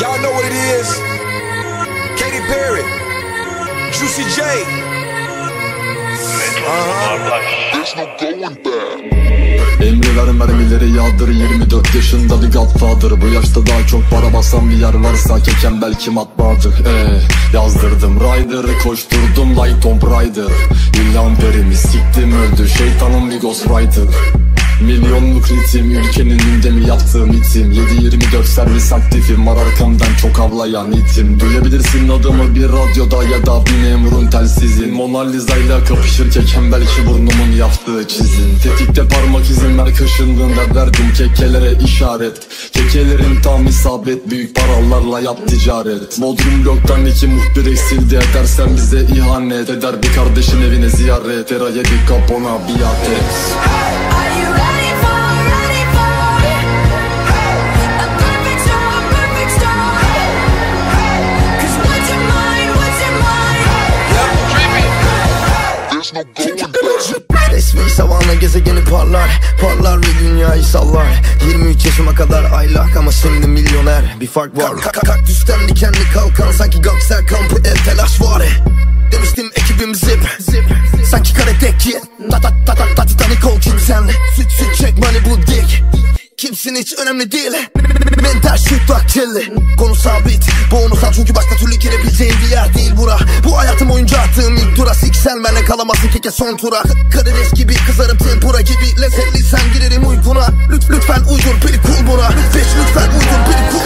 Y'all know what it is. Katy Perry, Juicy J. Emri mermileri yağdır 24 yaşında bir godfather. Bu yaşta daha çok para basan bir yer varsa Keken belki matbaadır ee, Yazdırdım rider koşturdum like Tomb Raider. İlham perimi siktim öldü şeytanın bir ghostwriter Milyonluk ritim ülkenin gündemi yaptığım itim. 7-24 servis aktifim var arkamdan çok avlayan itim. Duyabilirsin adımı bir radyoda ya da bir memurun telsizin. Mona Lisa ile kapışır keken belki burnumun yaptığı çizim. Tetikte parmak izin ver kaşındığında verdim kekelere işaret. Kekelerin tam isabet büyük paralarla yap ticaret. Bodrum bloktan iki muhbir eksildi edersen bize ihanet Eder bir kardeşin evine ziyaret. Era yedi kapona biat et. Are Resmi savana gezegeni parlar Parlar ve dünyayı sallar. 23 yaşıma kadar aylak ama şimdi milyoner. Bir fark var. Ka- ka- Kaktüsten dikenli kalkan Sanki Göksel kampı el telaş var. Demiştim ekibim zip Sanki karateki Ta ta ta ta ta Titanic ol kim senle Süt süt çek money bu dik. Kimsin hiç önemli değil Tersi takçeli şey Konu sabit. Bu onu onusal çünkü başka türlü girebileceğim bir yer değil bura. Bu hayatım boyunca attığım ilk tura. Sikselmenle kalamazsın keke son tura. Karides gibi kızarım tempura gibi. Lezzetli sen girerim uykuna. Lütfen uydur bir kul buna. Beş lütfen uydur bir kul